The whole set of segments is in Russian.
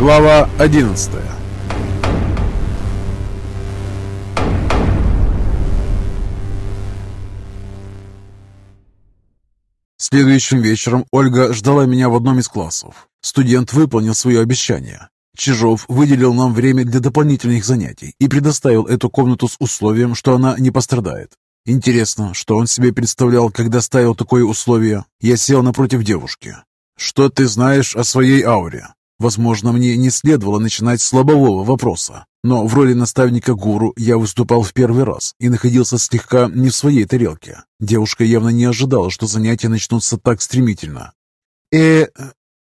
Глава 11 Следующим вечером Ольга ждала меня в одном из классов. Студент выполнил свое обещание. Чижов выделил нам время для дополнительных занятий и предоставил эту комнату с условием, что она не пострадает. Интересно, что он себе представлял, когда ставил такое условие? Я сел напротив девушки. «Что ты знаешь о своей ауре?» Возможно, мне не следовало начинать с лобового вопроса, но в роли наставника гуру я выступал в первый раз и находился слегка не в своей тарелке. Девушка явно не ожидала, что занятия начнутся так стремительно. «Э,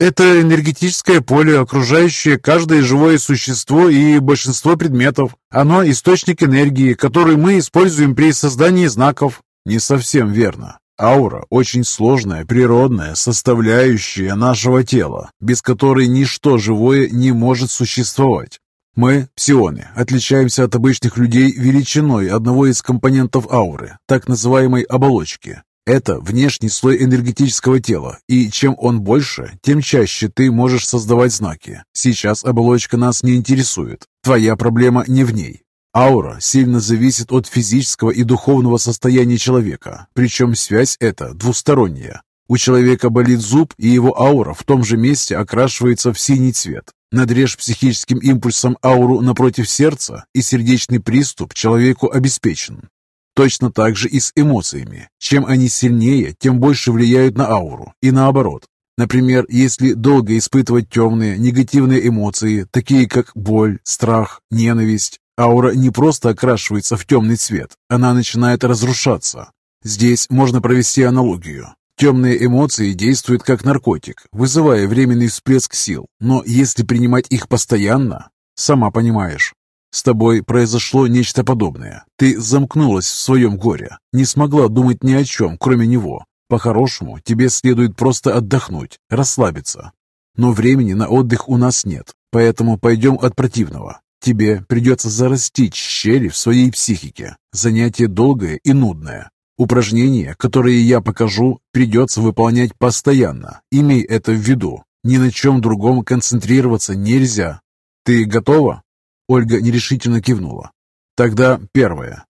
это энергетическое поле, окружающее каждое живое существо и большинство предметов. Оно – источник энергии, который мы используем при создании знаков». Не совсем верно. Аура – очень сложная, природная составляющая нашего тела, без которой ничто живое не может существовать. Мы, псионы, отличаемся от обычных людей величиной одного из компонентов ауры, так называемой оболочки. Это внешний слой энергетического тела, и чем он больше, тем чаще ты можешь создавать знаки. Сейчас оболочка нас не интересует. Твоя проблема не в ней. Аура сильно зависит от физического и духовного состояния человека, причем связь эта двусторонняя. У человека болит зуб, и его аура в том же месте окрашивается в синий цвет. Надрежь психическим импульсом ауру напротив сердца, и сердечный приступ человеку обеспечен. Точно так же и с эмоциями. Чем они сильнее, тем больше влияют на ауру, и наоборот. Например, если долго испытывать темные, негативные эмоции, такие как боль, страх, ненависть, Аура не просто окрашивается в темный цвет, она начинает разрушаться. Здесь можно провести аналогию. Темные эмоции действуют как наркотик, вызывая временный всплеск сил, но если принимать их постоянно, сама понимаешь, с тобой произошло нечто подобное. Ты замкнулась в своем горе, не смогла думать ни о чем, кроме него. По-хорошему, тебе следует просто отдохнуть, расслабиться. Но времени на отдых у нас нет, поэтому пойдем от противного. Тебе придется зарастить щели в своей психике. Занятие долгое и нудное. Упражнения, которые я покажу, придется выполнять постоянно. Имей это в виду. Ни на чем другом концентрироваться нельзя. Ты готова? Ольга нерешительно кивнула. Тогда первое.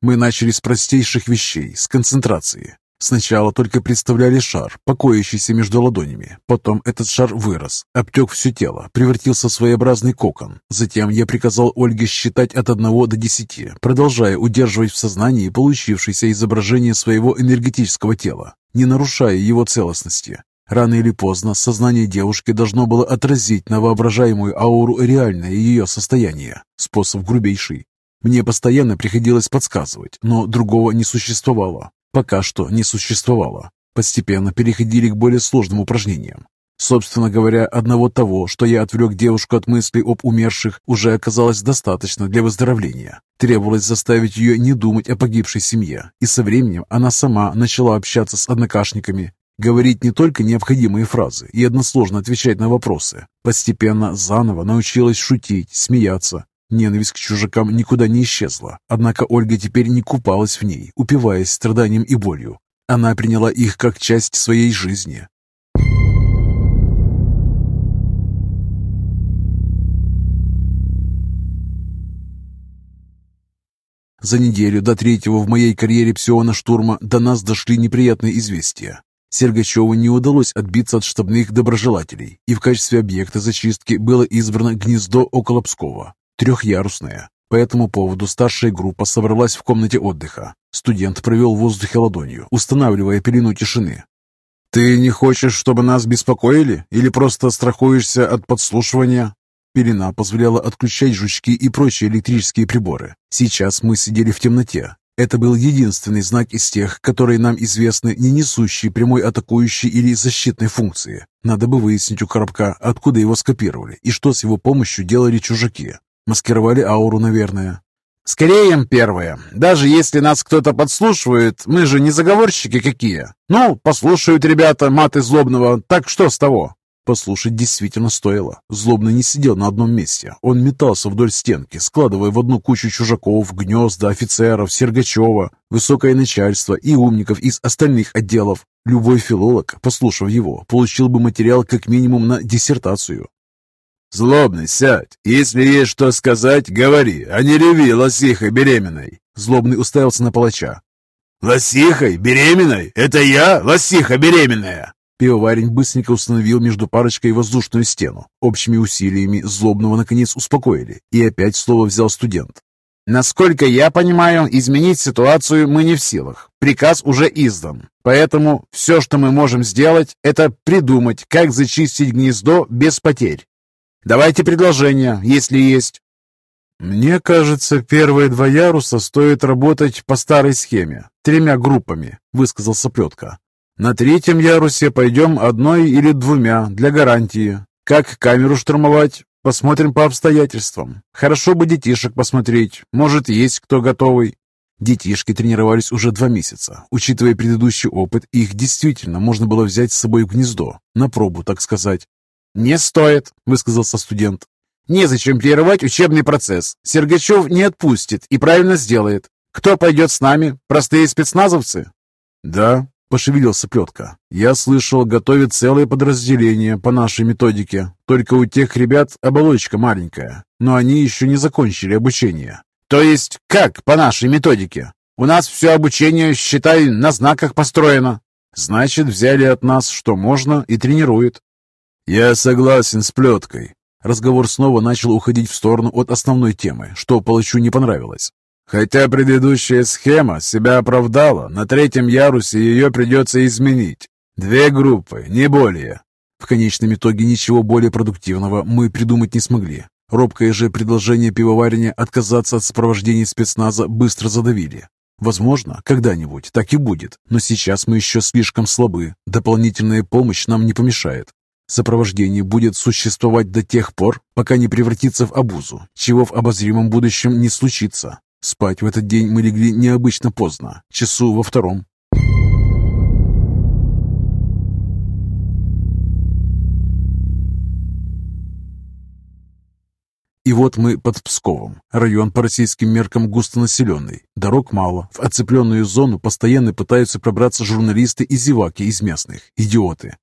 Мы начали с простейших вещей, с концентрации. Сначала только представляли шар, покоящийся между ладонями. Потом этот шар вырос, обтек все тело, превратился в своеобразный кокон. Затем я приказал Ольге считать от одного до десяти, продолжая удерживать в сознании получившееся изображение своего энергетического тела, не нарушая его целостности. Рано или поздно сознание девушки должно было отразить на воображаемую ауру реальное ее состояние. Способ грубейший. Мне постоянно приходилось подсказывать, но другого не существовало пока что не существовало. Постепенно переходили к более сложным упражнениям. Собственно говоря, одного того, что я отвлек девушку от мыслей об умерших, уже оказалось достаточно для выздоровления. Требовалось заставить ее не думать о погибшей семье, и со временем она сама начала общаться с однокашниками, говорить не только необходимые фразы и односложно отвечать на вопросы. Постепенно заново научилась шутить, смеяться, Ненависть к чужакам никуда не исчезла, однако Ольга теперь не купалась в ней, упиваясь страданием и болью. Она приняла их как часть своей жизни. За неделю до третьего в моей карьере псиона штурма до нас дошли неприятные известия. Сергачеву не удалось отбиться от штабных доброжелателей, и в качестве объекта зачистки было избрано гнездо около Пскова трехъярусная. По этому поводу старшая группа собралась в комнате отдыха. Студент провел в воздухе ладонью, устанавливая пелену тишины. «Ты не хочешь, чтобы нас беспокоили? Или просто страхуешься от подслушивания?» Пелена позволяла отключать жучки и прочие электрические приборы. Сейчас мы сидели в темноте. Это был единственный знак из тех, которые нам известны, не несущие прямой атакующей или защитной функции. Надо бы выяснить у коробка, откуда его скопировали и что с его помощью делали чужаки. Маскировали ауру, наверное. Скорее им первое. Даже если нас кто-то подслушивает, мы же не заговорщики какие. Ну, послушают ребята маты злобного, так что с того? Послушать действительно стоило. Злобный не сидел на одном месте. Он метался вдоль стенки, складывая в одну кучу чужаков, гнезда, офицеров, Сергачева, высокое начальство и умников из остальных отделов. Любой филолог, послушав его, получил бы материал как минимум на диссертацию. «Злобный, сядь. Если есть что сказать, говори, а не реви лосихой беременной!» Злобный уставился на палача. «Лосихой? Беременной? Это я? Лосиха беременная!» Пивоварень быстренько установил между парочкой воздушную стену. Общими усилиями злобного наконец успокоили. И опять слово взял студент. Насколько я понимаю, изменить ситуацию мы не в силах. Приказ уже издан. Поэтому все, что мы можем сделать, это придумать, как зачистить гнездо без потерь. Давайте предложения, если есть. Мне кажется, первые два яруса стоит работать по старой схеме, тремя группами, высказался Плетка. На третьем ярусе пойдем одной или двумя для гарантии. Как камеру штурмовать, Посмотрим по обстоятельствам. Хорошо бы детишек посмотреть. Может, есть кто готовый. Детишки тренировались уже два месяца. Учитывая предыдущий опыт, их действительно можно было взять с собой в гнездо. На пробу, так сказать. «Не стоит», — высказался студент. «Незачем прерывать учебный процесс. Сергачев не отпустит и правильно сделает. Кто пойдет с нами? Простые спецназовцы?» «Да, Пошевелился плетка. «Я слышал, готовят целое подразделение по нашей методике. Только у тех ребят оболочка маленькая, но они еще не закончили обучение». «То есть как по нашей методике? У нас все обучение, считай, на знаках построено». «Значит, взяли от нас, что можно, и тренируют». «Я согласен с плеткой». Разговор снова начал уходить в сторону от основной темы, что палачу не понравилось. Хотя предыдущая схема себя оправдала, на третьем ярусе ее придется изменить. Две группы, не более. В конечном итоге ничего более продуктивного мы придумать не смогли. Робкое же предложение пивоварения отказаться от сопровождения спецназа быстро задавили. Возможно, когда-нибудь так и будет, но сейчас мы еще слишком слабы, дополнительная помощь нам не помешает. Сопровождение будет существовать до тех пор, пока не превратится в обузу, чего в обозримом будущем не случится. Спать в этот день мы легли необычно поздно, часу во втором. И вот мы под Псковом. Район по российским меркам густонаселенный. Дорог мало. В оцепленную зону постоянно пытаются пробраться журналисты и зеваки из местных. Идиоты.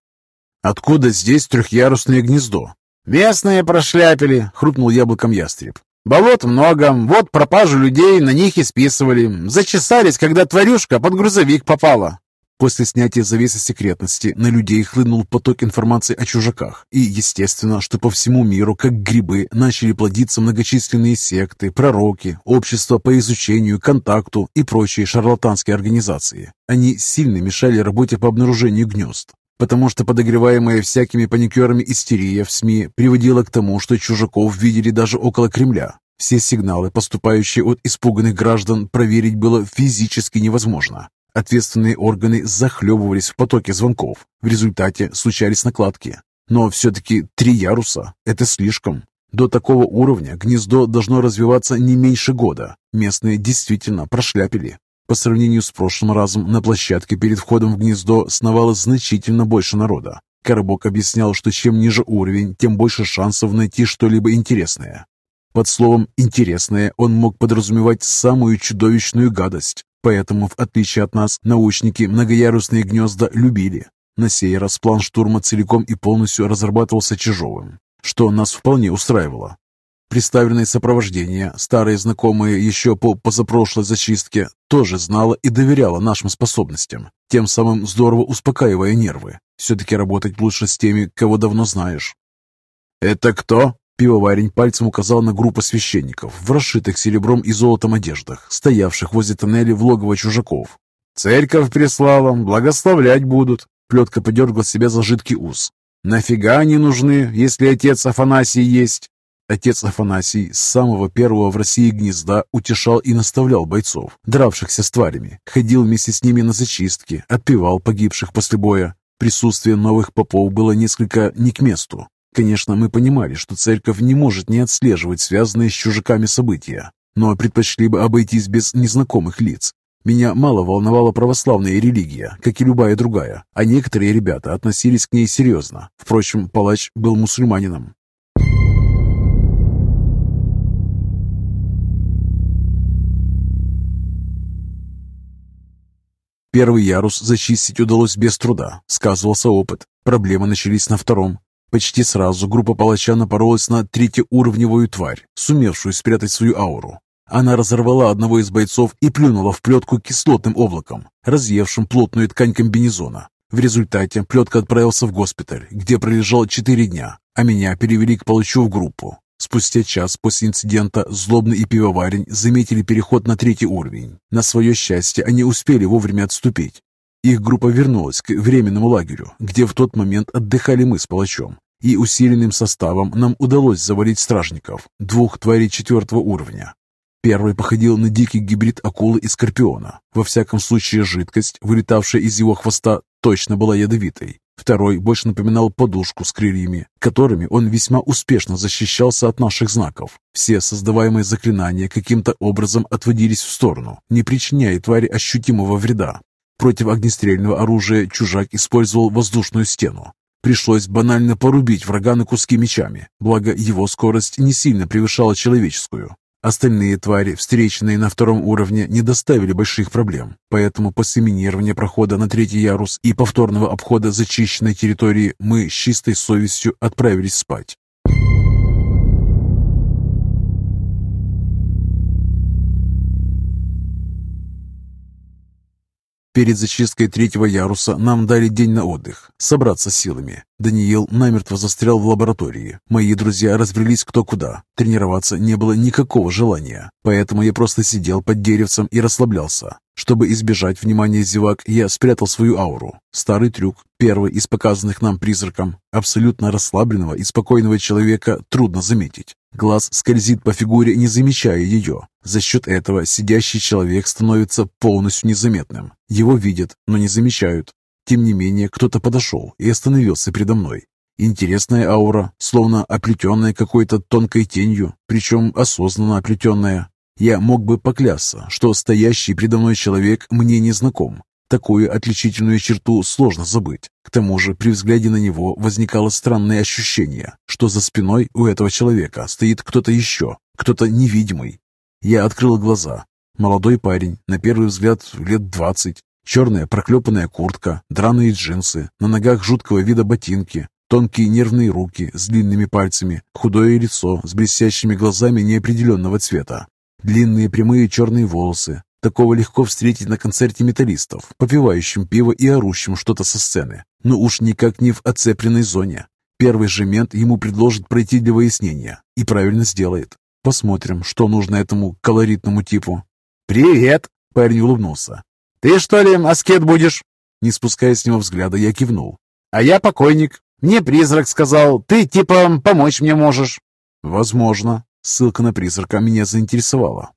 Откуда здесь трехъярусное гнездо? «Местные прошляпили», — хрупнул яблоком ястреб. Болот много, вот пропажу людей на них и списывали. Зачесались, когда тварюшка под грузовик попала. После снятия завесы секретности на людей хлынул поток информации о чужаках. И, естественно, что по всему миру, как грибы, начали плодиться многочисленные секты, пророки, общества по изучению, контакту и прочие шарлатанские организации. Они сильно мешали работе по обнаружению гнезд потому что подогреваемая всякими паникерами истерия в СМИ приводила к тому, что чужаков видели даже около Кремля. Все сигналы, поступающие от испуганных граждан, проверить было физически невозможно. Ответственные органы захлебывались в потоке звонков. В результате случались накладки. Но все-таки три яруса – это слишком. До такого уровня гнездо должно развиваться не меньше года. Местные действительно прошляпили. По сравнению с прошлым разом на площадке перед входом в гнездо сновало значительно больше народа. Коробок объяснял, что чем ниже уровень, тем больше шансов найти что-либо интересное. Под словом «интересное» он мог подразумевать самую чудовищную гадость. Поэтому, в отличие от нас, научники многоярусные гнезда любили. На сей раз план штурма целиком и полностью разрабатывался Чижовым, что нас вполне устраивало. Представленное сопровождение, старые знакомые еще по позапрошлой зачистке, тоже знала и доверяла нашим способностям, тем самым здорово успокаивая нервы. Все-таки работать лучше с теми, кого давно знаешь. «Это кто?» Пивоварень пальцем указал на группу священников в расшитых серебром и золотом одеждах, стоявших возле тоннеля в логово чужаков. «Церковь прислала, благословлять будут», — плетка подергал себя за жидкий ус. «Нафига они нужны, если отец Афанасий есть?» Отец Афанасий с самого первого в России гнезда утешал и наставлял бойцов, дравшихся с тварями, ходил вместе с ними на зачистки, отпевал погибших после боя. Присутствие новых попов было несколько не к месту. Конечно, мы понимали, что церковь не может не отслеживать связанные с чужаками события, но предпочли бы обойтись без незнакомых лиц. Меня мало волновала православная религия, как и любая другая, а некоторые ребята относились к ней серьезно. Впрочем, палач был мусульманином. Первый ярус зачистить удалось без труда, сказывался опыт. Проблемы начались на втором. Почти сразу группа палача напоролась на третьеуровневую тварь, сумевшую спрятать свою ауру. Она разорвала одного из бойцов и плюнула в плетку кислотным облаком, разъевшим плотную ткань комбинезона. В результате плетка отправился в госпиталь, где пролежал четыре дня, а меня перевели к палачу в группу. Спустя час после инцидента Злобный и Пивоварень заметили переход на третий уровень. На свое счастье они успели вовремя отступить. Их группа вернулась к временному лагерю, где в тот момент отдыхали мы с палачом. И усиленным составом нам удалось завалить стражников, двух тварей четвертого уровня. Первый походил на дикий гибрид акулы и скорпиона. Во всяком случае, жидкость, вылетавшая из его хвоста, точно была ядовитой. Второй больше напоминал подушку с крыльями, которыми он весьма успешно защищался от наших знаков. Все создаваемые заклинания каким-то образом отводились в сторону, не причиняя твари ощутимого вреда. Против огнестрельного оружия чужак использовал воздушную стену. Пришлось банально порубить врага на куски мечами, благо его скорость не сильно превышала человеческую. Остальные твари, встреченные на втором уровне, не доставили больших проблем, поэтому после минирования прохода на третий ярус и повторного обхода зачищенной территории мы с чистой совестью отправились спать. Перед зачисткой третьего яруса нам дали день на отдых, собраться силами. Даниил намертво застрял в лаборатории. Мои друзья разбрелись кто куда. Тренироваться не было никакого желания, поэтому я просто сидел под деревцем и расслаблялся. Чтобы избежать внимания зевак, я спрятал свою ауру. Старый трюк, первый из показанных нам призраком. Абсолютно расслабленного и спокойного человека трудно заметить. Глаз скользит по фигуре, не замечая ее. За счет этого сидящий человек становится полностью незаметным. Его видят, но не замечают. Тем не менее, кто-то подошел и остановился передо мной. Интересная аура, словно оплетенная какой-то тонкой тенью, причем осознанно оплетенная. Я мог бы поклясться, что стоящий передо мной человек мне не знаком. Такую отличительную черту сложно забыть. К тому же при взгляде на него возникало странное ощущение, что за спиной у этого человека стоит кто-то еще, кто-то невидимый. Я открыл глаза. Молодой парень, на первый взгляд лет двадцать, черная проклепанная куртка, драные джинсы, на ногах жуткого вида ботинки, тонкие нервные руки с длинными пальцами, худое лицо с блестящими глазами неопределенного цвета, длинные прямые черные волосы, Такого легко встретить на концерте металлистов, попивающим пиво и орущим что-то со сцены. Но уж никак не в оцепленной зоне. Первый же мент ему предложит пройти для выяснения. И правильно сделает. Посмотрим, что нужно этому колоритному типу. «Привет!» – парень улыбнулся. «Ты что ли аскет будешь?» Не спуская с него взгляда, я кивнул. «А я покойник. Мне призрак сказал, ты типа помочь мне можешь». «Возможно». Ссылка на призрака меня заинтересовала.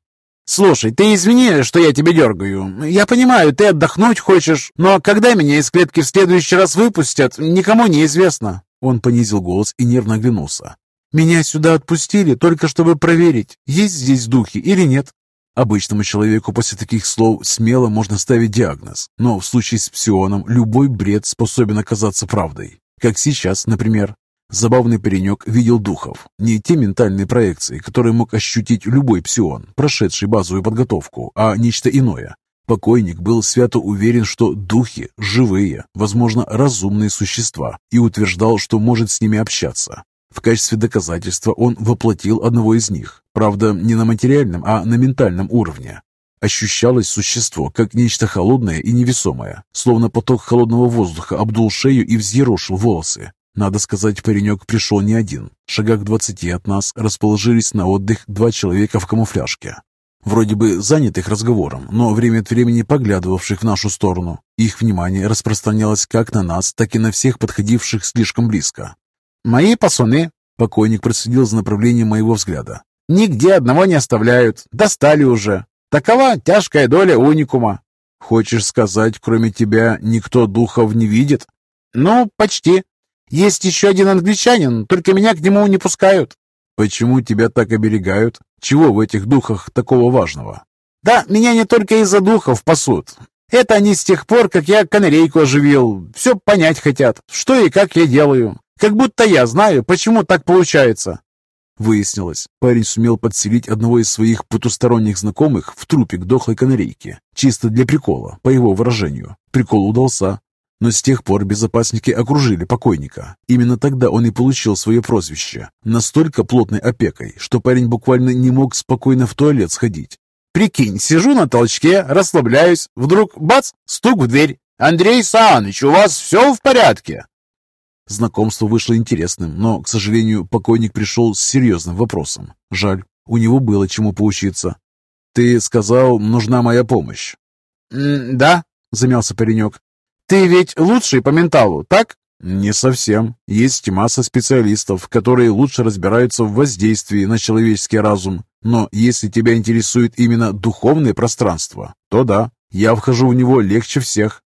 «Слушай, ты извини, что я тебя дергаю. Я понимаю, ты отдохнуть хочешь, но когда меня из клетки в следующий раз выпустят, никому не известно». Он понизил голос и нервно оглянулся. «Меня сюда отпустили только чтобы проверить, есть здесь духи или нет». Обычному человеку после таких слов смело можно ставить диагноз, но в случае с псионом любой бред способен оказаться правдой. Как сейчас, например. Забавный паренек видел духов, не те ментальные проекции, которые мог ощутить любой псион, прошедший базовую подготовку, а нечто иное. Покойник был свято уверен, что духи – живые, возможно, разумные существа, и утверждал, что может с ними общаться. В качестве доказательства он воплотил одного из них, правда, не на материальном, а на ментальном уровне. Ощущалось существо как нечто холодное и невесомое, словно поток холодного воздуха обдул шею и взъерошил волосы. Надо сказать, паренек пришел не один. В шагах двадцати от нас расположились на отдых два человека в камуфляжке. Вроде бы занятых разговором, но время от времени поглядывавших в нашу сторону. Их внимание распространялось как на нас, так и на всех подходивших слишком близко. «Мои пасуны!» — покойник проследил за направлением моего взгляда. «Нигде одного не оставляют. Достали уже. Такова тяжкая доля уникума». «Хочешь сказать, кроме тебя никто духов не видит?» «Ну, почти. Есть еще один англичанин, только меня к нему не пускают». «Почему тебя так оберегают? Чего в этих духах такого важного?» «Да, меня не только из-за духов пасут. Это они с тех пор, как я канарейку оживил. Все понять хотят, что и как я делаю. Как будто я знаю, почему так получается». Выяснилось, парень сумел подселить одного из своих потусторонних знакомых в трупик дохлой канарейки. Чисто для прикола, по его выражению. Прикол удался. Но с тех пор безопасники окружили покойника. Именно тогда он и получил свое прозвище. Настолько плотной опекой, что парень буквально не мог спокойно в туалет сходить. «Прикинь, сижу на толчке, расслабляюсь, вдруг бац, стук в дверь. Андрей Саныч, у вас все в порядке?» Знакомство вышло интересным, но, к сожалению, покойник пришел с серьезным вопросом. Жаль, у него было чему поучиться. «Ты сказал, нужна моя помощь». «Да», — замялся паренек. «Ты ведь лучший по менталу, так?» «Не совсем. Есть масса специалистов, которые лучше разбираются в воздействии на человеческий разум. Но если тебя интересует именно духовное пространство, то да, я вхожу в него легче всех.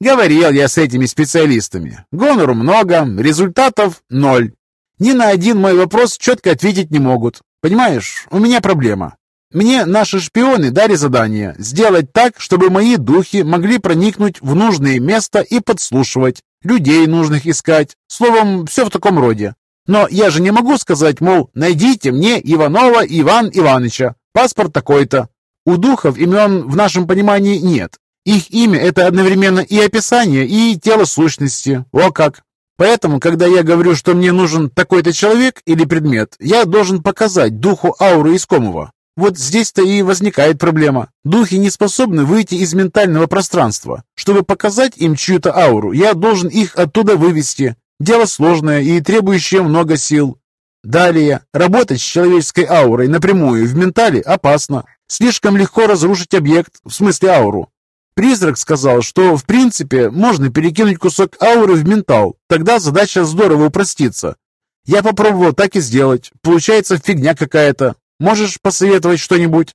Говорил я с этими специалистами. Гонору много, результатов ноль. Ни на один мой вопрос четко ответить не могут. Понимаешь, у меня проблема. Мне наши шпионы дали задание сделать так, чтобы мои духи могли проникнуть в нужное место и подслушивать, людей нужных искать. Словом, все в таком роде. Но я же не могу сказать, мол, найдите мне Иванова Иван Ивановича, паспорт такой-то. У духов имен в нашем понимании нет. Их имя – это одновременно и описание, и тело сущности. О как! Поэтому, когда я говорю, что мне нужен такой-то человек или предмет, я должен показать духу ауры искомого. Вот здесь-то и возникает проблема. Духи не способны выйти из ментального пространства. Чтобы показать им чью-то ауру, я должен их оттуда вывести. Дело сложное и требующее много сил. Далее, работать с человеческой аурой напрямую в ментале опасно. Слишком легко разрушить объект, в смысле ауру. Призрак сказал, что в принципе можно перекинуть кусок ауры в ментал, тогда задача здорово упростится. Я попробовал так и сделать. Получается фигня какая-то. Можешь посоветовать что-нибудь?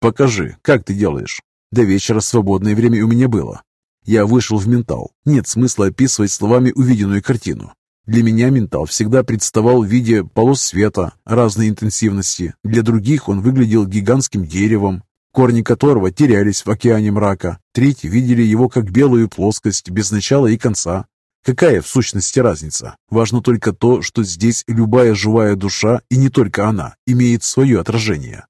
Покажи, как ты делаешь. До вечера свободное время у меня было. Я вышел в ментал. Нет смысла описывать словами увиденную картину. Для меня ментал всегда представал в виде полос света разной интенсивности. Для других он выглядел гигантским деревом, корни которого терялись в океане мрака. Третьи видели его как белую плоскость без начала и конца. Какая в сущности разница? Важно только то, что здесь любая живая душа, и не только она, имеет свое отражение.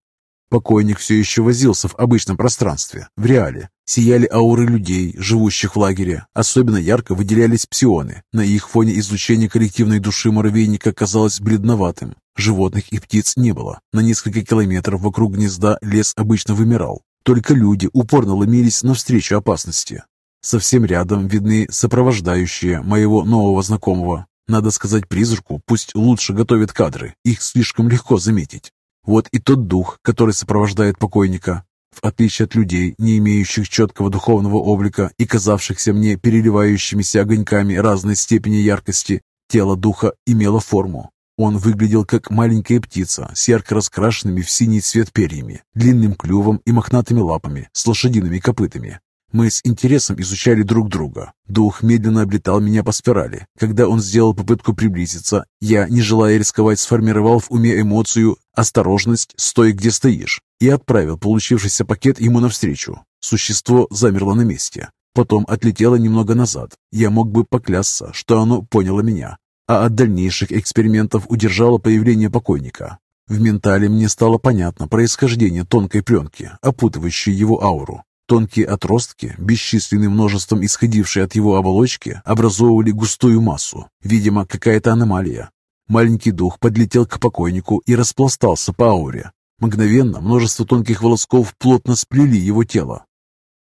Покойник все еще возился в обычном пространстве, в реале. Сияли ауры людей, живущих в лагере. Особенно ярко выделялись псионы. На их фоне излучение коллективной души муравейника казалось бледноватым. Животных и птиц не было. На несколько километров вокруг гнезда лес обычно вымирал. Только люди упорно ломились навстречу опасности. Совсем рядом видны сопровождающие моего нового знакомого. Надо сказать призраку, пусть лучше готовит кадры, их слишком легко заметить. Вот и тот дух, который сопровождает покойника. В отличие от людей, не имеющих четкого духовного облика и казавшихся мне переливающимися огоньками разной степени яркости, тело духа имело форму. Он выглядел как маленькая птица с ярко раскрашенными в синий цвет перьями, длинным клювом и мохнатыми лапами с лошадиными копытами. Мы с интересом изучали друг друга. Дух медленно облетал меня по спирали. Когда он сделал попытку приблизиться, я, не желая рисковать, сформировал в уме эмоцию «осторожность, стой, где стоишь» и отправил получившийся пакет ему навстречу. Существо замерло на месте. Потом отлетело немного назад. Я мог бы поклясться, что оно поняло меня. А от дальнейших экспериментов удержало появление покойника. В ментале мне стало понятно происхождение тонкой пленки, опутывающей его ауру. Тонкие отростки, бесчисленным множеством исходившие от его оболочки, образовывали густую массу. Видимо, какая-то аномалия. Маленький дух подлетел к покойнику и распластался по ауре. Мгновенно множество тонких волосков плотно сплели его тело.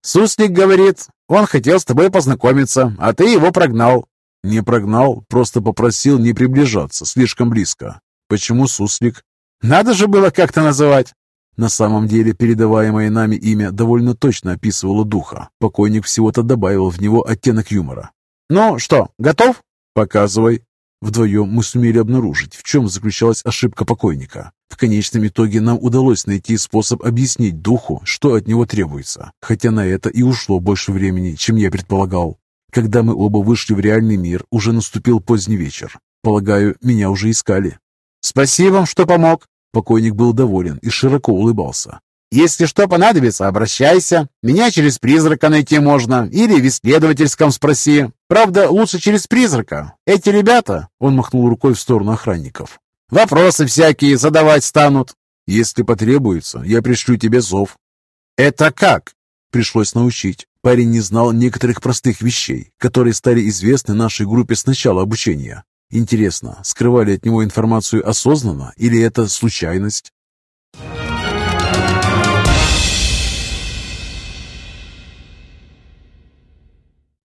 «Суслик говорит, он хотел с тобой познакомиться, а ты его прогнал». «Не прогнал, просто попросил не приближаться слишком близко. Почему суслик?» «Надо же было как-то называть». На самом деле, передаваемое нами имя довольно точно описывало духа. Покойник всего-то добавил в него оттенок юмора. «Ну что, готов?» «Показывай». Вдвоем мы сумели обнаружить, в чем заключалась ошибка покойника. В конечном итоге нам удалось найти способ объяснить духу, что от него требуется, хотя на это и ушло больше времени, чем я предполагал. Когда мы оба вышли в реальный мир, уже наступил поздний вечер. Полагаю, меня уже искали. «Спасибо, что помог», Покойник был доволен и широко улыбался. «Если что понадобится, обращайся. Меня через призрака найти можно. Или в исследовательском спроси. Правда, лучше через призрака. Эти ребята...» Он махнул рукой в сторону охранников. «Вопросы всякие задавать станут». «Если потребуется, я пришлю тебе зов». «Это как?» Пришлось научить. Парень не знал некоторых простых вещей, которые стали известны нашей группе с начала обучения. Интересно, скрывали от него информацию осознанно или это случайность?